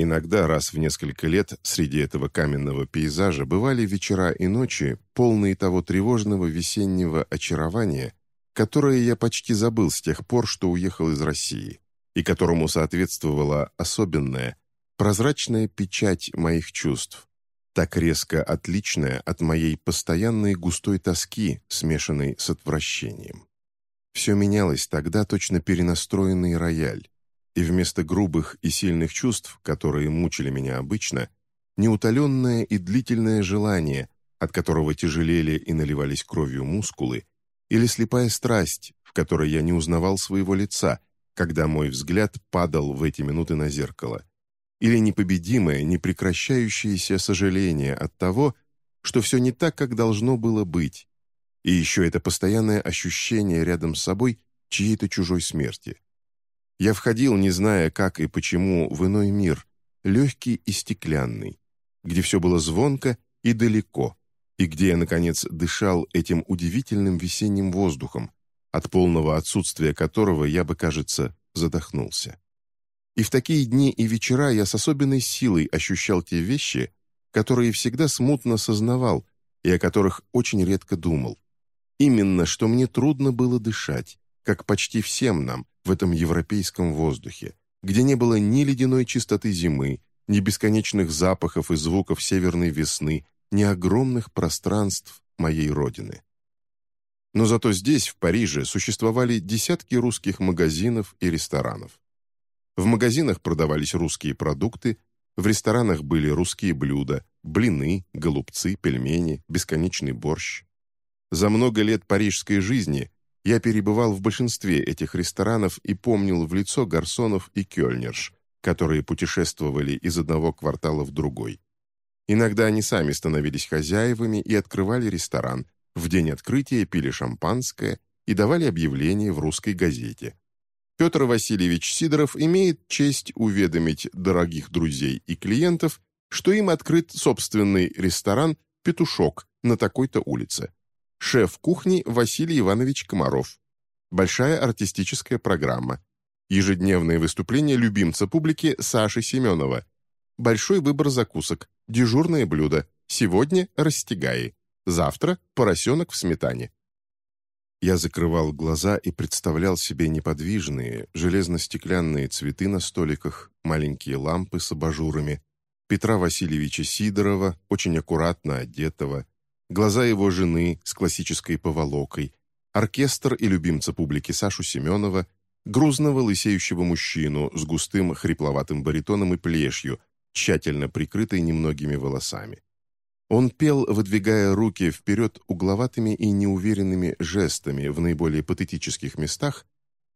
Иногда раз в несколько лет среди этого каменного пейзажа бывали вечера и ночи, полные того тревожного весеннего очарования, которое я почти забыл с тех пор, что уехал из России, и которому соответствовала особенная, прозрачная печать моих чувств, так резко отличная от моей постоянной густой тоски, смешанной с отвращением. Все менялось тогда точно перенастроенный рояль, и вместо грубых и сильных чувств, которые мучили меня обычно, неутоленное и длительное желание, от которого тяжелели и наливались кровью мускулы, или слепая страсть, в которой я не узнавал своего лица, когда мой взгляд падал в эти минуты на зеркало, или непобедимое, непрекращающееся сожаление от того, что все не так, как должно было быть, и еще это постоянное ощущение рядом с собой чьей-то чужой смерти. Я входил, не зная, как и почему, в иной мир, легкий и стеклянный, где все было звонко и далеко, и где я, наконец, дышал этим удивительным весенним воздухом, от полного отсутствия которого я бы, кажется, задохнулся. И в такие дни и вечера я с особенной силой ощущал те вещи, которые всегда смутно сознавал и о которых очень редко думал. Именно, что мне трудно было дышать, как почти всем нам в этом европейском воздухе, где не было ни ледяной чистоты зимы, ни бесконечных запахов и звуков северной весны, ни огромных пространств моей родины. Но зато здесь, в Париже, существовали десятки русских магазинов и ресторанов. В магазинах продавались русские продукты, в ресторанах были русские блюда, блины, голубцы, пельмени, бесконечный борщ. За много лет парижской жизни я перебывал в большинстве этих ресторанов и помнил в лицо гарсонов и кёльнерш, которые путешествовали из одного квартала в другой. Иногда они сами становились хозяевами и открывали ресторан, в день открытия пили шампанское и давали объявление в русской газете. Петр Васильевич Сидоров имеет честь уведомить дорогих друзей и клиентов, что им открыт собственный ресторан «Петушок» на такой-то улице. Шеф кухни Василий Иванович Комаров. Большая артистическая программа. Ежедневные выступления любимца публики Саши Семенова. Большой выбор закусок. Дежурное блюдо. Сегодня растягаи. Завтра поросенок в сметане. Я закрывал глаза и представлял себе неподвижные, железно-стеклянные цветы на столиках, маленькие лампы с абажурами, Петра Васильевича Сидорова, очень аккуратно одетого, глаза его жены с классической поволокой, оркестр и любимца публики Сашу Семенова, грузного лысеющего мужчину с густым хрипловатым баритоном и плешью, тщательно прикрытой немногими волосами. Он пел, выдвигая руки вперед угловатыми и неуверенными жестами в наиболее патетических местах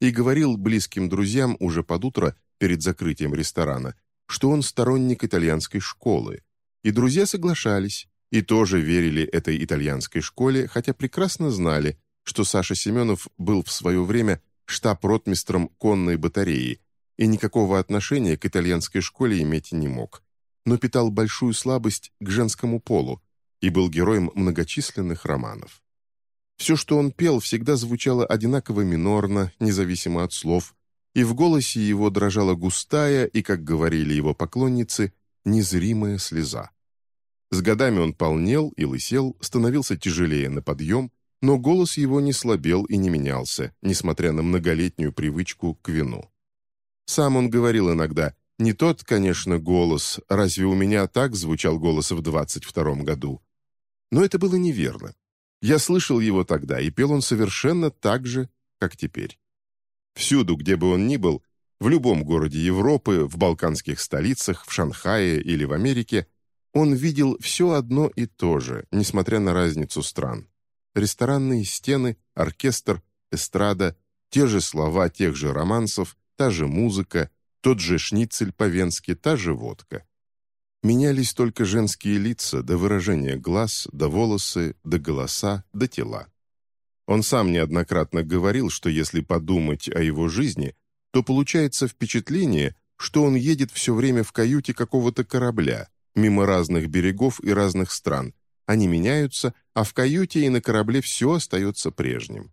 и говорил близким друзьям уже под утро перед закрытием ресторана, что он сторонник итальянской школы. И друзья соглашались, и тоже верили этой итальянской школе, хотя прекрасно знали, что Саша Семенов был в свое время штаб-ротмистром конной батареи и никакого отношения к итальянской школе иметь не мог но питал большую слабость к женскому полу и был героем многочисленных романов. Все, что он пел, всегда звучало одинаково минорно, независимо от слов, и в голосе его дрожала густая и, как говорили его поклонницы, незримая слеза. С годами он полнел и лысел, становился тяжелее на подъем, но голос его не слабел и не менялся, несмотря на многолетнюю привычку к вину. Сам он говорил иногда не тот, конечно, голос, разве у меня так звучал голос в 22-м году? Но это было неверно. Я слышал его тогда, и пел он совершенно так же, как теперь. Всюду, где бы он ни был, в любом городе Европы, в балканских столицах, в Шанхае или в Америке, он видел все одно и то же, несмотря на разницу стран. Ресторанные стены, оркестр, эстрада, те же слова тех же романсов, та же музыка, тот же шницель по-венски, та же водка. Менялись только женские лица, до выражения глаз, до волосы, до голоса, до тела. Он сам неоднократно говорил, что если подумать о его жизни, то получается впечатление, что он едет все время в каюте какого-то корабля, мимо разных берегов и разных стран. Они меняются, а в каюте и на корабле все остается прежним.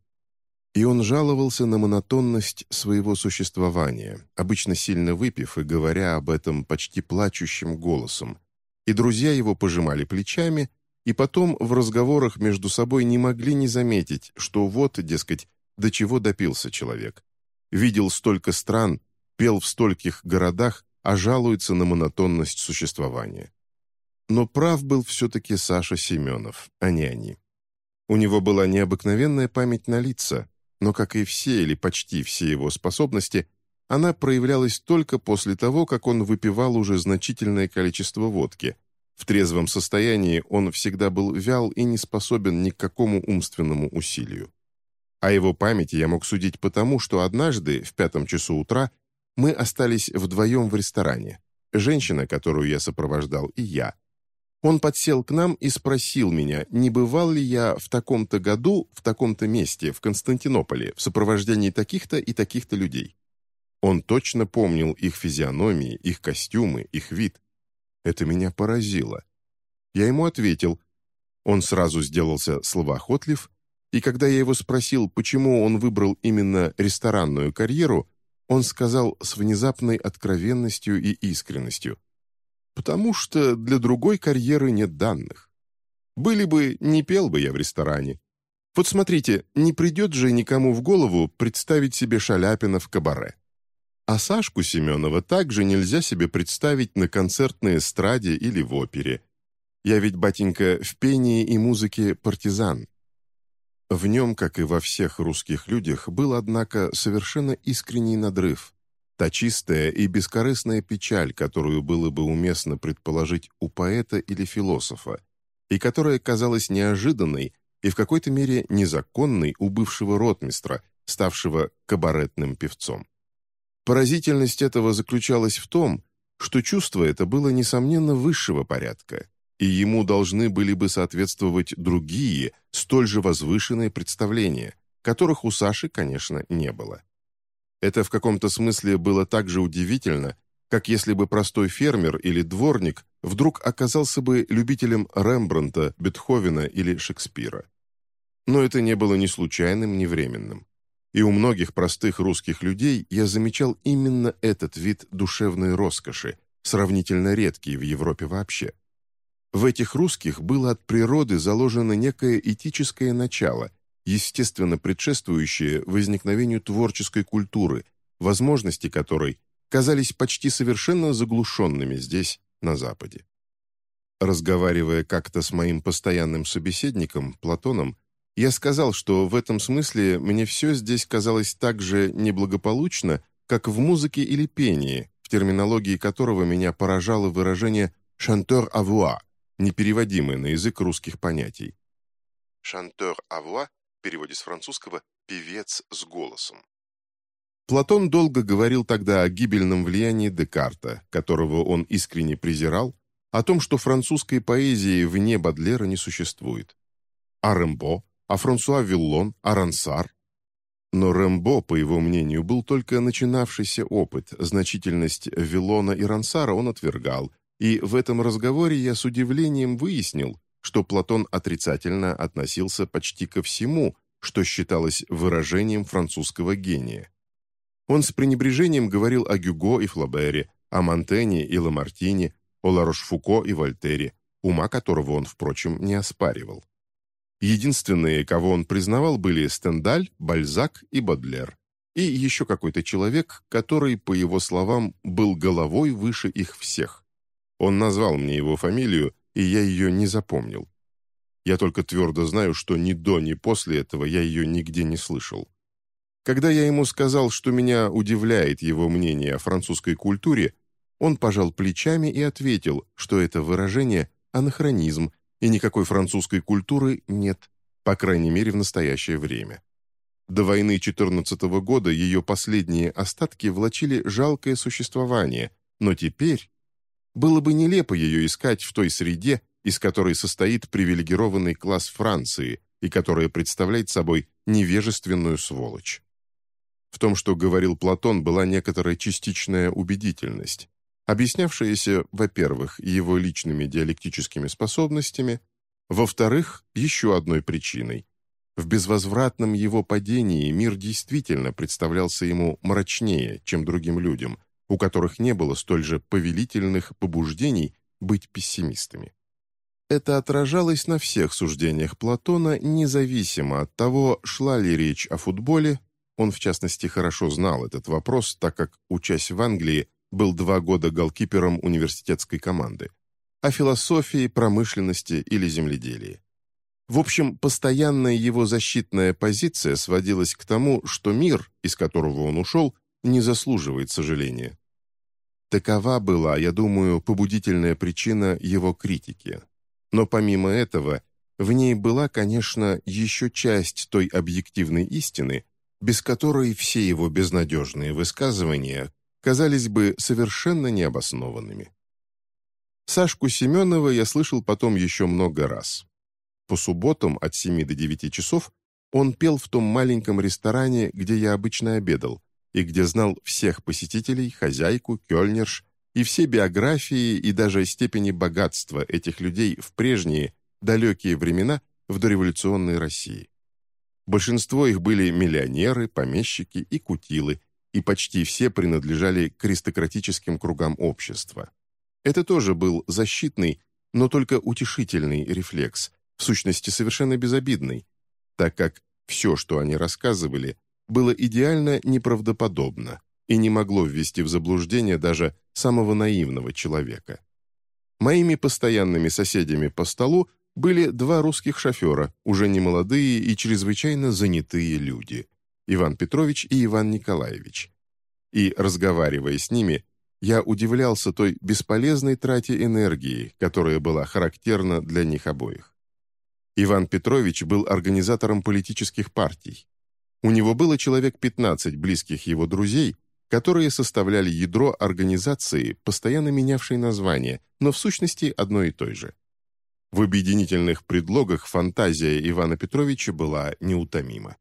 И он жаловался на монотонность своего существования, обычно сильно выпив и говоря об этом почти плачущим голосом. И друзья его пожимали плечами, и потом в разговорах между собой не могли не заметить, что вот, дескать, до чего допился человек. Видел столько стран, пел в стольких городах, а жалуется на монотонность существования. Но прав был все-таки Саша Семенов, а не они. У него была необыкновенная память на лица, но, как и все или почти все его способности, она проявлялась только после того, как он выпивал уже значительное количество водки. В трезвом состоянии он всегда был вял и не способен ни к какому умственному усилию. О его памяти я мог судить потому, что однажды, в пятом часу утра, мы остались вдвоем в ресторане. Женщина, которую я сопровождал, и я. Он подсел к нам и спросил меня, не бывал ли я в таком-то году, в таком-то месте, в Константинополе, в сопровождении таких-то и таких-то людей. Он точно помнил их физиономии, их костюмы, их вид. Это меня поразило. Я ему ответил. Он сразу сделался словоохотлив, и когда я его спросил, почему он выбрал именно ресторанную карьеру, он сказал с внезапной откровенностью и искренностью – потому что для другой карьеры нет данных. Были бы, не пел бы я в ресторане. Вот смотрите, не придет же никому в голову представить себе Шаляпина в кабаре. А Сашку Семенова также нельзя себе представить на концертной эстраде или в опере. Я ведь, батенька, в пении и музыке партизан. В нем, как и во всех русских людях, был, однако, совершенно искренний надрыв. Та чистая и бескорыстная печаль, которую было бы уместно предположить у поэта или философа, и которая казалась неожиданной и в какой-то мере незаконной у бывшего ротмистра, ставшего кабаретным певцом. Поразительность этого заключалась в том, что чувство это было, несомненно, высшего порядка, и ему должны были бы соответствовать другие, столь же возвышенные представления, которых у Саши, конечно, не было. Это в каком-то смысле было так же удивительно, как если бы простой фермер или дворник вдруг оказался бы любителем Рембрандта, Бетховена или Шекспира. Но это не было ни случайным, ни временным. И у многих простых русских людей я замечал именно этот вид душевной роскоши, сравнительно редкий в Европе вообще. В этих русских было от природы заложено некое этическое начало, естественно предшествующее возникновению творческой культуры, возможности которой казались почти совершенно заглушенными здесь, на Западе. Разговаривая как-то с моим постоянным собеседником, Платоном, я сказал, что в этом смысле мне все здесь казалось так же неблагополучно, как в музыке или пении, в терминологии которого меня поражало выражение «шантер авуа», непереводимое на язык русских понятий. «Шантер авуа» в переводе с французского «певец с голосом». Платон долго говорил тогда о гибельном влиянии Декарта, которого он искренне презирал, о том, что французской поэзии вне Бадлера не существует. О Рембо, о Франсуа Виллон, о Рансар. Но Рембо, по его мнению, был только начинавшийся опыт, значительность Виллона и Рансара он отвергал, и в этом разговоре я с удивлением выяснил, что Платон отрицательно относился почти ко всему, что считалось выражением французского гения. Он с пренебрежением говорил о Гюго и Флабере, о Монтене и Ламартине, о Ларошфуко и Вольтере, ума которого он, впрочем, не оспаривал. Единственные, кого он признавал, были Стендаль, Бальзак и Бодлер, и еще какой-то человек, который, по его словам, был головой выше их всех. Он назвал мне его фамилию, и я ее не запомнил. Я только твердо знаю, что ни до, ни после этого я ее нигде не слышал. Когда я ему сказал, что меня удивляет его мнение о французской культуре, он пожал плечами и ответил, что это выражение – анахронизм, и никакой французской культуры нет, по крайней мере в настоящее время. До войны 14 -го года ее последние остатки влачили жалкое существование, но теперь было бы нелепо ее искать в той среде, из которой состоит привилегированный класс Франции и которая представляет собой невежественную сволочь. В том, что говорил Платон, была некоторая частичная убедительность, объяснявшаяся, во-первых, его личными диалектическими способностями, во-вторых, еще одной причиной. В безвозвратном его падении мир действительно представлялся ему мрачнее, чем другим людям, у которых не было столь же повелительных побуждений быть пессимистами. Это отражалось на всех суждениях Платона, независимо от того, шла ли речь о футболе, он, в частности, хорошо знал этот вопрос, так как, учась в Англии, был два года голкипером университетской команды, о философии, промышленности или земледелии. В общем, постоянная его защитная позиция сводилась к тому, что мир, из которого он ушел, не заслуживает сожаления. Такова была, я думаю, побудительная причина его критики. Но помимо этого, в ней была, конечно, еще часть той объективной истины, без которой все его безнадежные высказывания казались бы совершенно необоснованными. Сашку Семенова я слышал потом еще много раз. По субботам от 7 до 9 часов он пел в том маленьком ресторане, где я обычно обедал, и где знал всех посетителей, хозяйку, кёльнерш, и все биографии и даже степени богатства этих людей в прежние, далекие времена в дореволюционной России. Большинство их были миллионеры, помещики и кутилы, и почти все принадлежали к аристократическим кругам общества. Это тоже был защитный, но только утешительный рефлекс, в сущности совершенно безобидный, так как все, что они рассказывали, было идеально неправдоподобно и не могло ввести в заблуждение даже самого наивного человека. Моими постоянными соседями по столу были два русских шофера, уже немолодые и чрезвычайно занятые люди, Иван Петрович и Иван Николаевич. И, разговаривая с ними, я удивлялся той бесполезной трате энергии, которая была характерна для них обоих. Иван Петрович был организатором политических партий. У него было человек 15 близких его друзей, которые составляли ядро организации, постоянно менявшей название, но в сущности одной и той же. В объединительных предлогах фантазия Ивана Петровича была неутомима.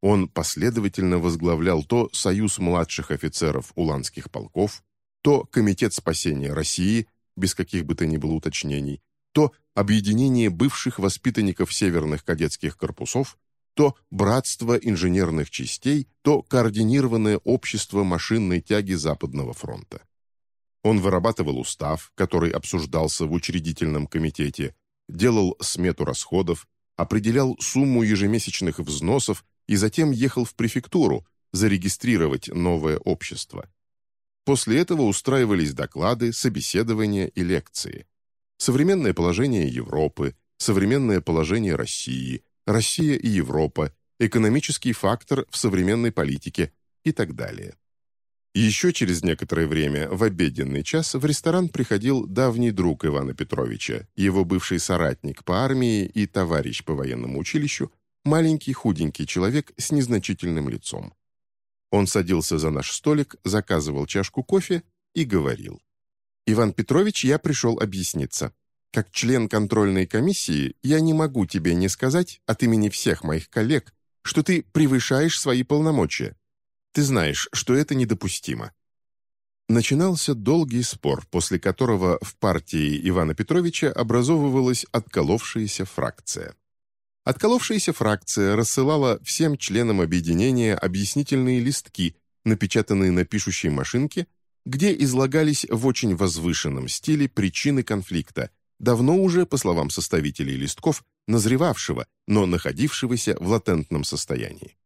Он последовательно возглавлял то Союз младших офицеров уланских полков, то Комитет спасения России, без каких бы то ни было уточнений, то объединение бывших воспитанников северных кадетских корпусов, то братство инженерных частей, то координированное общество машинной тяги Западного фронта. Он вырабатывал устав, который обсуждался в учредительном комитете, делал смету расходов, определял сумму ежемесячных взносов и затем ехал в префектуру зарегистрировать новое общество. После этого устраивались доклады, собеседования и лекции современное положение Европы, современное положение России, Россия и Европа, экономический фактор в современной политике и так далее. Еще через некоторое время, в обеденный час, в ресторан приходил давний друг Ивана Петровича, его бывший соратник по армии и товарищ по военному училищу, маленький худенький человек с незначительным лицом. Он садился за наш столик, заказывал чашку кофе и говорил. «Иван Петрович, я пришел объясниться. Как член контрольной комиссии я не могу тебе не сказать от имени всех моих коллег, что ты превышаешь свои полномочия. Ты знаешь, что это недопустимо». Начинался долгий спор, после которого в партии Ивана Петровича образовывалась отколовшаяся фракция. Отколовшаяся фракция рассылала всем членам объединения объяснительные листки, напечатанные на пишущей машинке, где излагались в очень возвышенном стиле причины конфликта, давно уже, по словам составителей листков, назревавшего, но находившегося в латентном состоянии.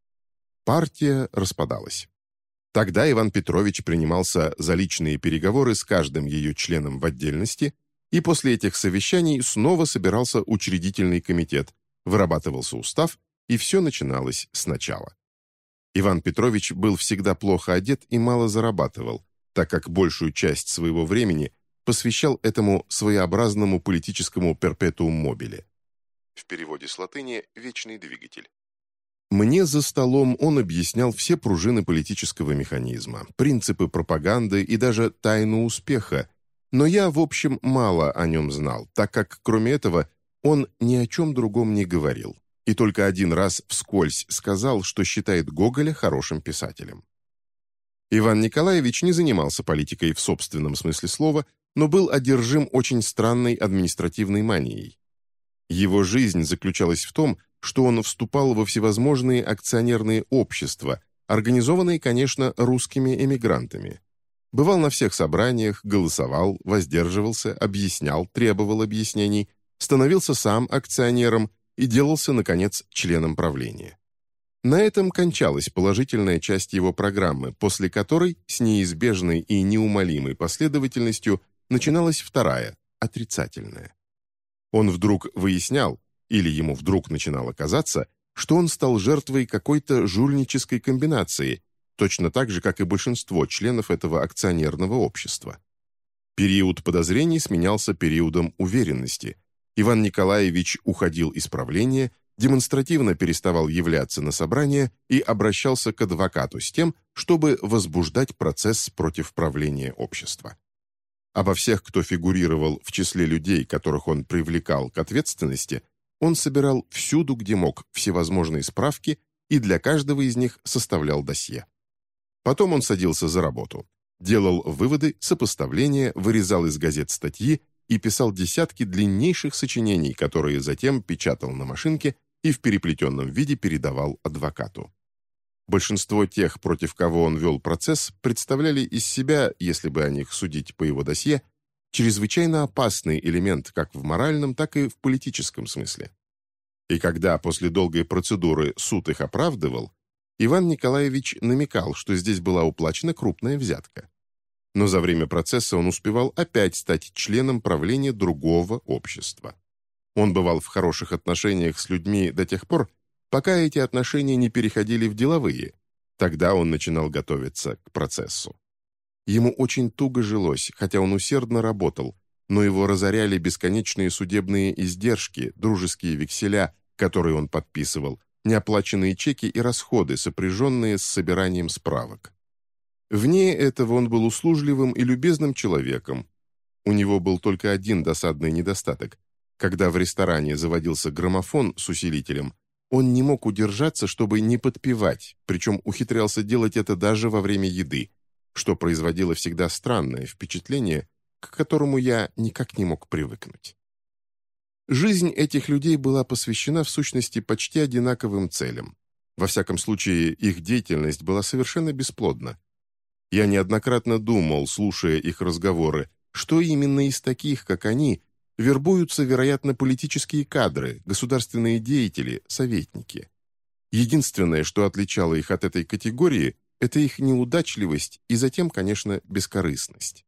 Партия распадалась. Тогда Иван Петрович принимался за личные переговоры с каждым ее членом в отдельности, и после этих совещаний снова собирался учредительный комитет, вырабатывался устав, и все начиналось сначала. Иван Петрович был всегда плохо одет и мало зарабатывал, так как большую часть своего времени посвящал этому своеобразному политическому перпетуум мобиле. В переводе с латыни «вечный двигатель». Мне за столом он объяснял все пружины политического механизма, принципы пропаганды и даже тайну успеха, но я, в общем, мало о нем знал, так как, кроме этого, он ни о чем другом не говорил и только один раз вскользь сказал, что считает Гоголя хорошим писателем. Иван Николаевич не занимался политикой в собственном смысле слова, но был одержим очень странной административной манией. Его жизнь заключалась в том, что он вступал во всевозможные акционерные общества, организованные, конечно, русскими эмигрантами. Бывал на всех собраниях, голосовал, воздерживался, объяснял, требовал объяснений, становился сам акционером и делался, наконец, членом правления. На этом кончалась положительная часть его программы, после которой с неизбежной и неумолимой последовательностью начиналась вторая, отрицательная. Он вдруг выяснял, или ему вдруг начинало казаться, что он стал жертвой какой-то жульнической комбинации, точно так же, как и большинство членов этого акционерного общества. Период подозрений сменялся периодом уверенности. Иван Николаевич уходил из правления демонстративно переставал являться на собрание и обращался к адвокату с тем, чтобы возбуждать процесс против правления общества. Обо всех, кто фигурировал в числе людей, которых он привлекал к ответственности, он собирал всюду, где мог, всевозможные справки и для каждого из них составлял досье. Потом он садился за работу, делал выводы, сопоставления, вырезал из газет статьи и писал десятки длиннейших сочинений, которые затем печатал на машинке и в переплетенном виде передавал адвокату. Большинство тех, против кого он вел процесс, представляли из себя, если бы о них судить по его досье, чрезвычайно опасный элемент как в моральном, так и в политическом смысле. И когда после долгой процедуры суд их оправдывал, Иван Николаевич намекал, что здесь была уплачена крупная взятка но за время процесса он успевал опять стать членом правления другого общества. Он бывал в хороших отношениях с людьми до тех пор, пока эти отношения не переходили в деловые. Тогда он начинал готовиться к процессу. Ему очень туго жилось, хотя он усердно работал, но его разоряли бесконечные судебные издержки, дружеские векселя, которые он подписывал, неоплаченные чеки и расходы, сопряженные с собиранием справок. Вне этого он был услужливым и любезным человеком. У него был только один досадный недостаток. Когда в ресторане заводился граммофон с усилителем, он не мог удержаться, чтобы не подпевать, причем ухитрялся делать это даже во время еды, что производило всегда странное впечатление, к которому я никак не мог привыкнуть. Жизнь этих людей была посвящена в сущности почти одинаковым целям. Во всяком случае, их деятельность была совершенно бесплодна. Я неоднократно думал, слушая их разговоры, что именно из таких, как они, вербуются, вероятно, политические кадры, государственные деятели, советники. Единственное, что отличало их от этой категории, это их неудачливость и затем, конечно, бескорыстность.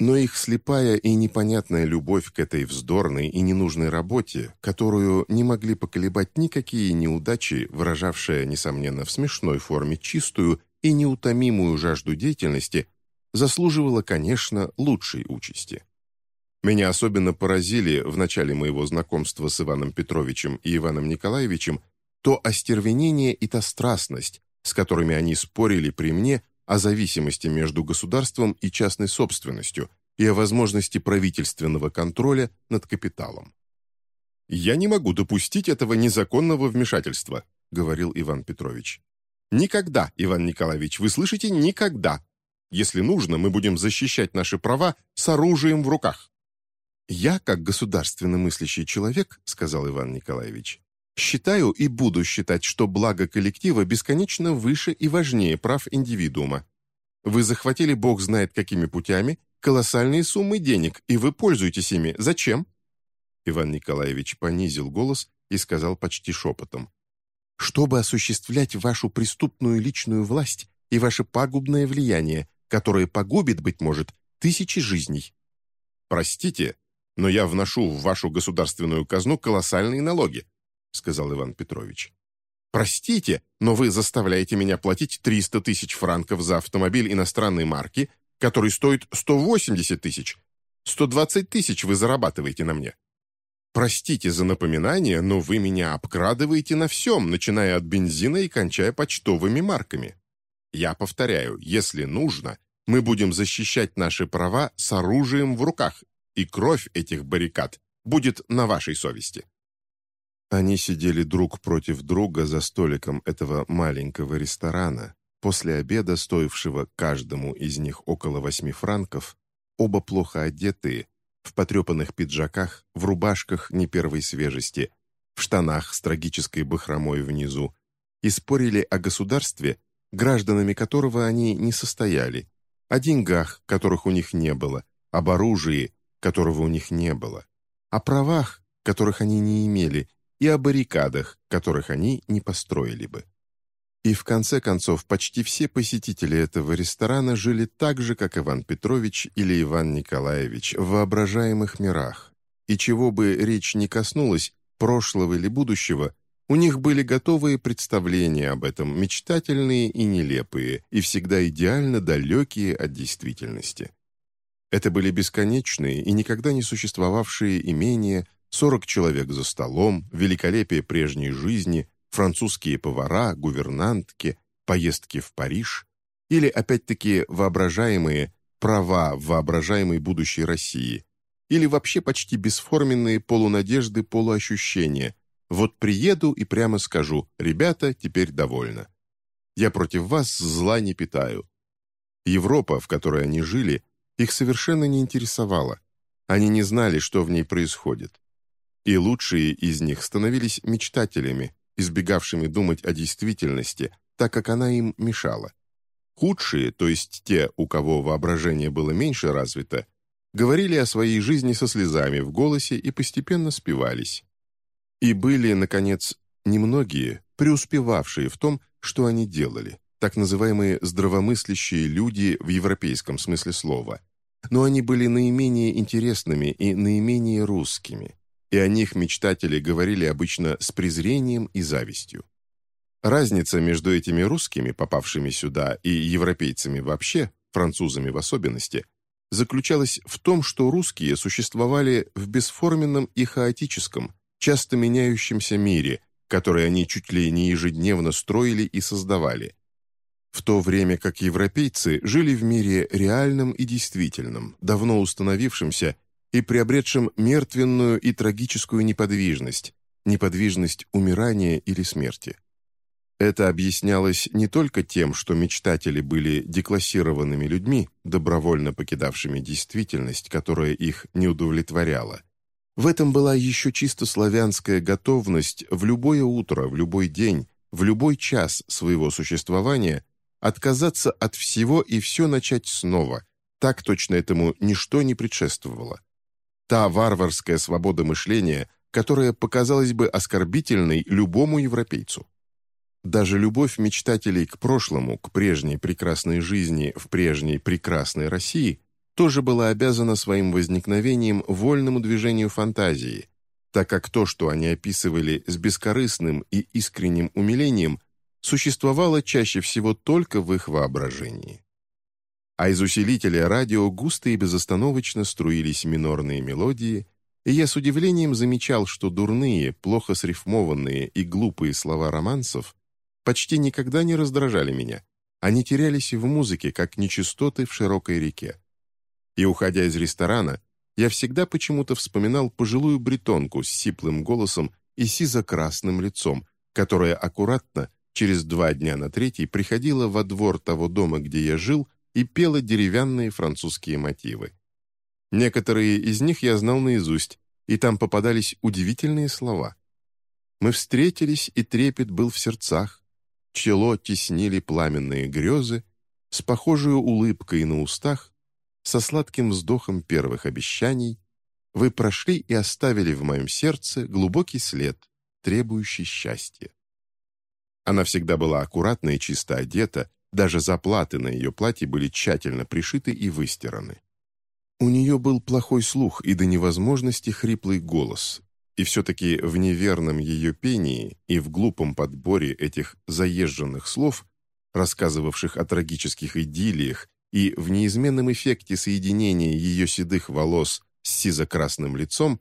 Но их слепая и непонятная любовь к этой вздорной и ненужной работе, которую не могли поколебать никакие неудачи, выражавшая, несомненно, в смешной форме чистую и неутомимую жажду деятельности, заслуживала, конечно, лучшей участи. Меня особенно поразили в начале моего знакомства с Иваном Петровичем и Иваном Николаевичем то остервенение и та страстность, с которыми они спорили при мне о зависимости между государством и частной собственностью и о возможности правительственного контроля над капиталом. «Я не могу допустить этого незаконного вмешательства», — говорил Иван Петрович. Никогда, Иван Николаевич, вы слышите, никогда. Если нужно, мы будем защищать наши права с оружием в руках. «Я, как государственно мыслящий человек, — сказал Иван Николаевич, — считаю и буду считать, что благо коллектива бесконечно выше и важнее прав индивидуума. Вы захватили, бог знает какими путями, колоссальные суммы денег, и вы пользуетесь ими. Зачем?» Иван Николаевич понизил голос и сказал почти шепотом чтобы осуществлять вашу преступную личную власть и ваше пагубное влияние, которое погубит, быть может, тысячи жизней. Простите, но я вношу в вашу государственную казну колоссальные налоги, сказал Иван Петрович. Простите, но вы заставляете меня платить 300 тысяч франков за автомобиль иностранной марки, который стоит 180 тысяч. 120 тысяч вы зарабатываете на мне. Простите за напоминание, но вы меня обкрадываете на всем, начиная от бензина и кончая почтовыми марками. Я повторяю, если нужно, мы будем защищать наши права с оружием в руках, и кровь этих баррикад будет на вашей совести». Они сидели друг против друга за столиком этого маленького ресторана, после обеда, стоившего каждому из них около восьми франков, оба плохо одетые, в потрепанных пиджаках, в рубашках не первой свежести, в штанах с трагической бахромой внизу, и спорили о государстве, гражданами которого они не состояли, о деньгах, которых у них не было, об оружии, которого у них не было, о правах, которых они не имели, и о баррикадах, которых они не построили бы. И в конце концов, почти все посетители этого ресторана жили так же, как Иван Петрович или Иван Николаевич, в воображаемых мирах. И чего бы речь ни коснулась, прошлого или будущего, у них были готовые представления об этом, мечтательные и нелепые, и всегда идеально далекие от действительности. Это были бесконечные и никогда не существовавшие имения, 40 человек за столом, великолепие прежней жизни, французские повара, гувернантки, поездки в Париж или, опять-таки, воображаемые права в воображаемой будущей России или вообще почти бесформенные полунадежды, полуощущения. Вот приеду и прямо скажу, ребята, теперь довольно. Я против вас зла не питаю. Европа, в которой они жили, их совершенно не интересовала. Они не знали, что в ней происходит. И лучшие из них становились мечтателями, избегавшими думать о действительности, так как она им мешала. Худшие, то есть те, у кого воображение было меньше развито, говорили о своей жизни со слезами в голосе и постепенно спивались. И были, наконец, немногие, преуспевавшие в том, что они делали, так называемые здравомыслящие люди в европейском смысле слова. Но они были наименее интересными и наименее русскими и о них мечтатели говорили обычно с презрением и завистью. Разница между этими русскими, попавшими сюда, и европейцами вообще, французами в особенности, заключалась в том, что русские существовали в бесформенном и хаотическом, часто меняющемся мире, который они чуть ли не ежедневно строили и создавали, в то время как европейцы жили в мире реальном и действительном, давно установившемся и приобретшим мертвенную и трагическую неподвижность, неподвижность умирания или смерти. Это объяснялось не только тем, что мечтатели были деклассированными людьми, добровольно покидавшими действительность, которая их не удовлетворяла. В этом была еще чисто славянская готовность в любое утро, в любой день, в любой час своего существования отказаться от всего и все начать снова. Так точно этому ничто не предшествовало та варварская свобода мышления, которая показалась бы оскорбительной любому европейцу. Даже любовь мечтателей к прошлому, к прежней прекрасной жизни в прежней прекрасной России тоже была обязана своим возникновением вольному движению фантазии, так как то, что они описывали с бескорыстным и искренним умилением, существовало чаще всего только в их воображении а из усилителя радио густо и безостановочно струились минорные мелодии, и я с удивлением замечал, что дурные, плохо срифмованные и глупые слова романсов почти никогда не раздражали меня. Они терялись в музыке, как нечистоты в широкой реке. И, уходя из ресторана, я всегда почему-то вспоминал пожилую бретонку с сиплым голосом и сизо-красным лицом, которая аккуратно, через два дня на третий, приходила во двор того дома, где я жил, и пела деревянные французские мотивы. Некоторые из них я знал наизусть, и там попадались удивительные слова. Мы встретились, и трепет был в сердцах, чело теснили пламенные грезы, с похожей улыбкой на устах, со сладким вздохом первых обещаний, вы прошли и оставили в моем сердце глубокий след, требующий счастья. Она всегда была аккуратна и чисто одета, даже заплаты на ее платье были тщательно пришиты и выстираны. У нее был плохой слух и до невозможности хриплый голос, и все-таки в неверном ее пении и в глупом подборе этих заезженных слов, рассказывавших о трагических идиллиях, и в неизменном эффекте соединения ее седых волос с сизо-красным лицом,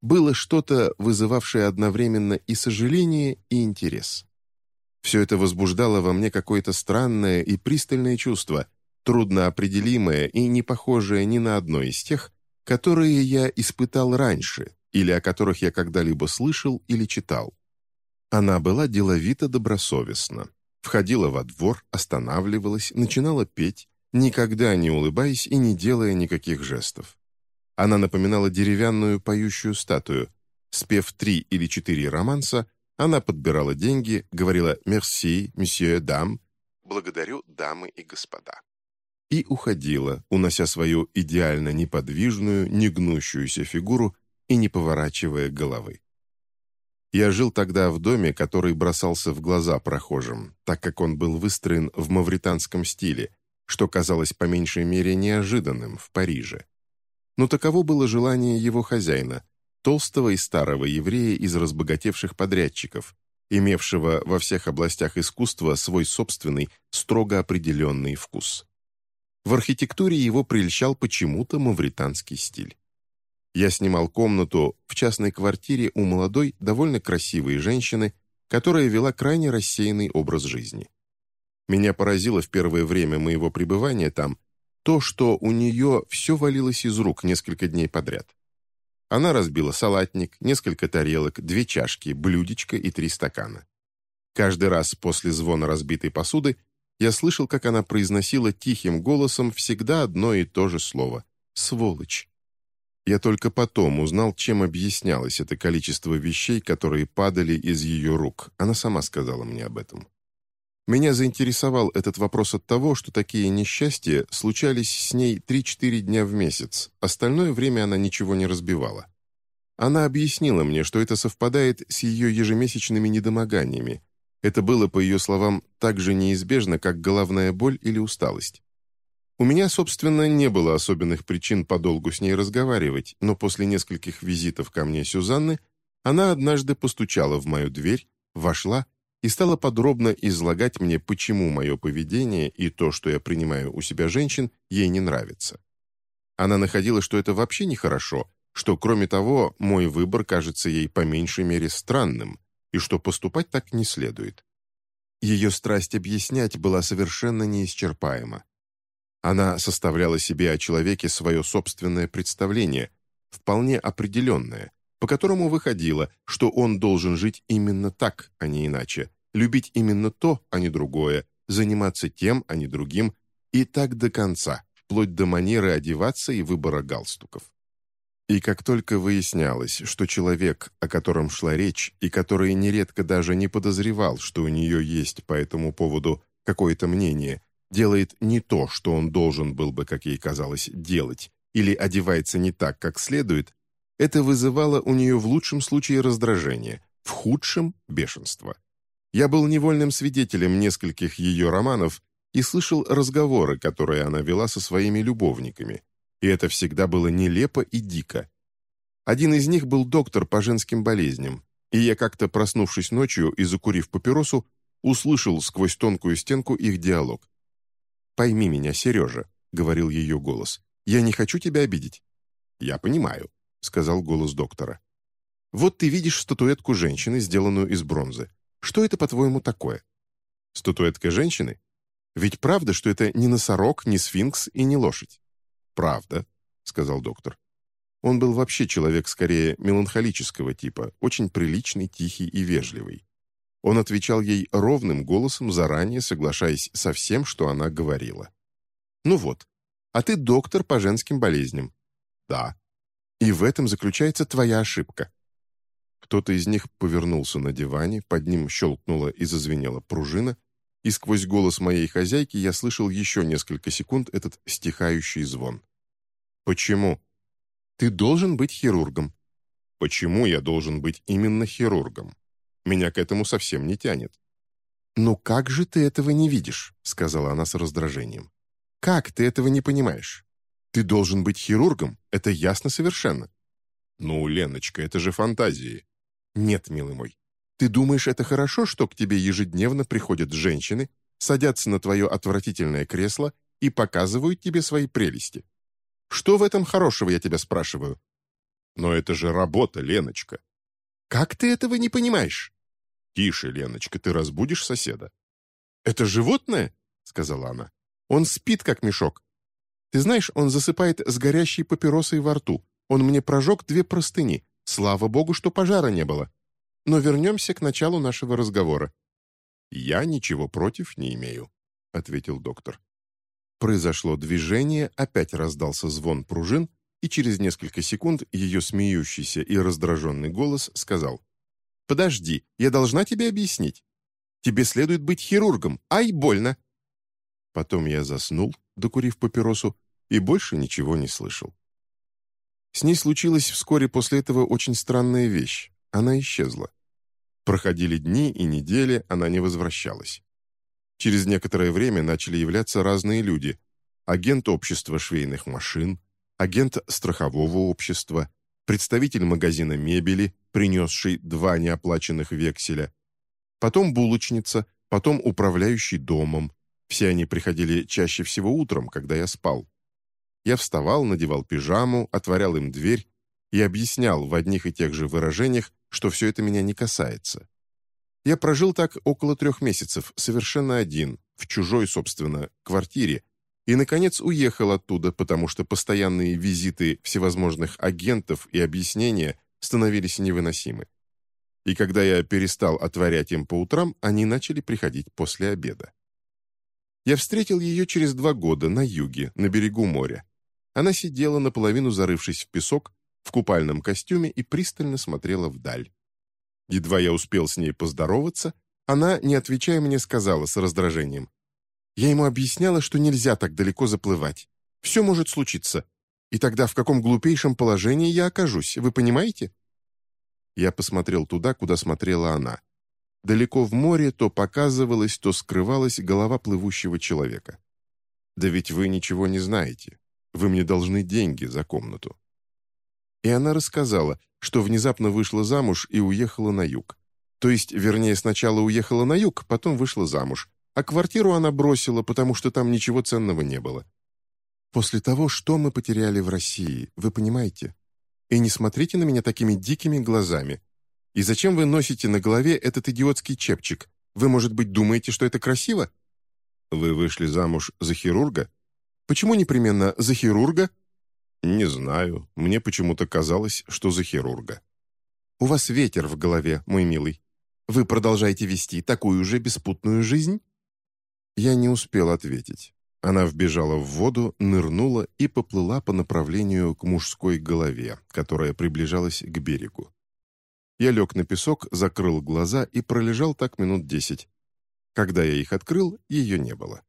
было что-то, вызывавшее одновременно и сожаление, и интерес. Все это возбуждало во мне какое-то странное и пристальное чувство, трудно определимое и не похожее ни на одно из тех, которые я испытал раньше или о которых я когда-либо слышал или читал. Она была деловито добросовестна, входила во двор, останавливалась, начинала петь, никогда не улыбаясь и не делая никаких жестов. Она напоминала деревянную поющую статую, Спев три или четыре романса, она подбирала деньги, говорила «Мерси, месье, дам», «Благодарю, дамы и господа» и уходила, унося свою идеально неподвижную, негнущуюся фигуру и не поворачивая головы. Я жил тогда в доме, который бросался в глаза прохожим, так как он был выстроен в мавританском стиле, что казалось по меньшей мере неожиданным в Париже. Но таково было желание его хозяина, толстого и старого еврея из разбогатевших подрядчиков, имевшего во всех областях искусства свой собственный, строго определенный вкус. В архитектуре его прельщал почему-то мавританский стиль. Я снимал комнату в частной квартире у молодой, довольно красивой женщины, которая вела крайне рассеянный образ жизни. Меня поразило в первое время моего пребывания там то, что у нее все валилось из рук несколько дней подряд. Она разбила салатник, несколько тарелок, две чашки, блюдечко и три стакана. Каждый раз после звона разбитой посуды я слышал, как она произносила тихим голосом всегда одно и то же слово «сволочь». Я только потом узнал, чем объяснялось это количество вещей, которые падали из ее рук. Она сама сказала мне об этом. Меня заинтересовал этот вопрос от того, что такие несчастья случались с ней 3-4 дня в месяц, остальное время она ничего не разбивала. Она объяснила мне, что это совпадает с ее ежемесячными недомоганиями, это было, по ее словам, так же неизбежно, как головная боль или усталость. У меня, собственно, не было особенных причин подолгу с ней разговаривать, но после нескольких визитов ко мне Сюзанны она однажды постучала в мою дверь, вошла и стала подробно излагать мне, почему мое поведение и то, что я принимаю у себя женщин, ей не нравится. Она находила, что это вообще нехорошо, что, кроме того, мой выбор кажется ей по меньшей мере странным, и что поступать так не следует. Ее страсть объяснять была совершенно неисчерпаема. Она составляла себе о человеке свое собственное представление, вполне определенное, по которому выходило, что он должен жить именно так, а не иначе, любить именно то, а не другое, заниматься тем, а не другим, и так до конца, вплоть до манеры одеваться и выбора галстуков. И как только выяснялось, что человек, о котором шла речь, и который нередко даже не подозревал, что у нее есть по этому поводу какое-то мнение, делает не то, что он должен был бы, как ей казалось, делать, или одевается не так, как следует, это вызывало у нее в лучшем случае раздражение, в худшем – бешенство. Я был невольным свидетелем нескольких ее романов и слышал разговоры, которые она вела со своими любовниками, и это всегда было нелепо и дико. Один из них был доктор по женским болезням, и я как-то, проснувшись ночью и закурив папиросу, услышал сквозь тонкую стенку их диалог. «Пойми меня, Сережа», — говорил ее голос, — «я не хочу тебя обидеть». «Я понимаю», — сказал голос доктора. «Вот ты видишь статуэтку женщины, сделанную из бронзы. Что это, по-твоему, такое?» «Статуэтка женщины? Ведь правда, что это не носорог, не сфинкс и не лошадь?» «Правда», — сказал доктор. Он был вообще человек скорее меланхолического типа, очень приличный, тихий и вежливый. Он отвечал ей ровным голосом, заранее соглашаясь со всем, что она говорила. «Ну вот, а ты доктор по женским болезням». «Да». «И в этом заключается твоя ошибка». Кто-то из них повернулся на диване, под ним щелкнула и зазвенела пружина, и сквозь голос моей хозяйки я слышал еще несколько секунд этот стихающий звон. «Почему?» «Ты должен быть хирургом». «Почему я должен быть именно хирургом? Меня к этому совсем не тянет». «Ну как же ты этого не видишь?» — сказала она с раздражением. «Как ты этого не понимаешь? Ты должен быть хирургом, это ясно совершенно». «Ну, Леночка, это же фантазии». «Нет, милый мой, ты думаешь, это хорошо, что к тебе ежедневно приходят женщины, садятся на твое отвратительное кресло и показывают тебе свои прелести? Что в этом хорошего, я тебя спрашиваю? Но это же работа, Леночка. Как ты этого не понимаешь? Тише, Леночка, ты разбудишь соседа. Это животное? Сказала она. Он спит, как мешок. Ты знаешь, он засыпает с горящей папиросой во рту. Он мне прожег две простыни. Слава богу, что пожара не было. Но вернемся к началу нашего разговора». «Я ничего против не имею», — ответил доктор. Произошло движение, опять раздался звон пружин, и через несколько секунд ее смеющийся и раздраженный голос сказал «Подожди, я должна тебе объяснить. Тебе следует быть хирургом, ай, больно!» Потом я заснул, докурив папиросу, и больше ничего не слышал. С ней случилась вскоре после этого очень странная вещь. Она исчезла. Проходили дни и недели, она не возвращалась. Через некоторое время начали являться разные люди. Агент общества швейных машин, агент страхового общества, представитель магазина мебели, принесший два неоплаченных векселя, потом булочница, потом управляющий домом. Все они приходили чаще всего утром, когда я спал. Я вставал, надевал пижаму, отворял им дверь и объяснял в одних и тех же выражениях, что все это меня не касается. Я прожил так около трех месяцев, совершенно один, в чужой, собственно, квартире, и, наконец, уехал оттуда, потому что постоянные визиты всевозможных агентов и объяснения становились невыносимы. И когда я перестал отворять им по утрам, они начали приходить после обеда. Я встретил ее через два года на юге, на берегу моря. Она сидела, наполовину зарывшись в песок, в купальном костюме и пристально смотрела вдаль. Едва я успел с ней поздороваться, она, не отвечая мне, сказала с раздражением. Я ему объясняла, что нельзя так далеко заплывать. Все может случиться. И тогда в каком глупейшем положении я окажусь, вы понимаете? Я посмотрел туда, куда смотрела она. Далеко в море то показывалась, то скрывалась голова плывущего человека. «Да ведь вы ничего не знаете. Вы мне должны деньги за комнату». И она рассказала, что внезапно вышла замуж и уехала на юг. То есть, вернее, сначала уехала на юг, потом вышла замуж, а квартиру она бросила, потому что там ничего ценного не было. После того, что мы потеряли в России, вы понимаете? И не смотрите на меня такими дикими глазами. И зачем вы носите на голове этот идиотский чепчик? Вы, может быть, думаете, что это красиво? Вы вышли замуж за хирурга? Почему непременно за хирурга? Не знаю. Мне почему-то казалось, что за хирурга. У вас ветер в голове, мой милый. Вы продолжаете вести такую же беспутную жизнь? Я не успел ответить. Она вбежала в воду, нырнула и поплыла по направлению к мужской голове, которая приближалась к берегу. Я лег на песок, закрыл глаза и пролежал так минут десять. Когда я их открыл, ее не было.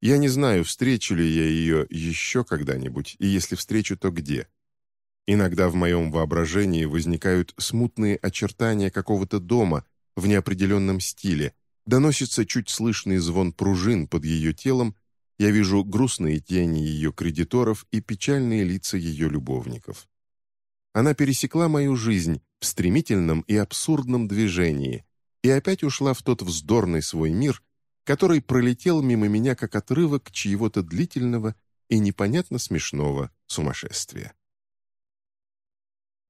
Я не знаю, встречу ли я ее еще когда-нибудь, и если встречу, то где. Иногда в моем воображении возникают смутные очертания какого-то дома в неопределенном стиле, Доносится чуть слышный звон пружин под ее телом, я вижу грустные тени ее кредиторов и печальные лица ее любовников. Она пересекла мою жизнь в стремительном и абсурдном движении и опять ушла в тот вздорный свой мир, который пролетел мимо меня как отрывок чьего-то длительного и непонятно смешного сумасшествия.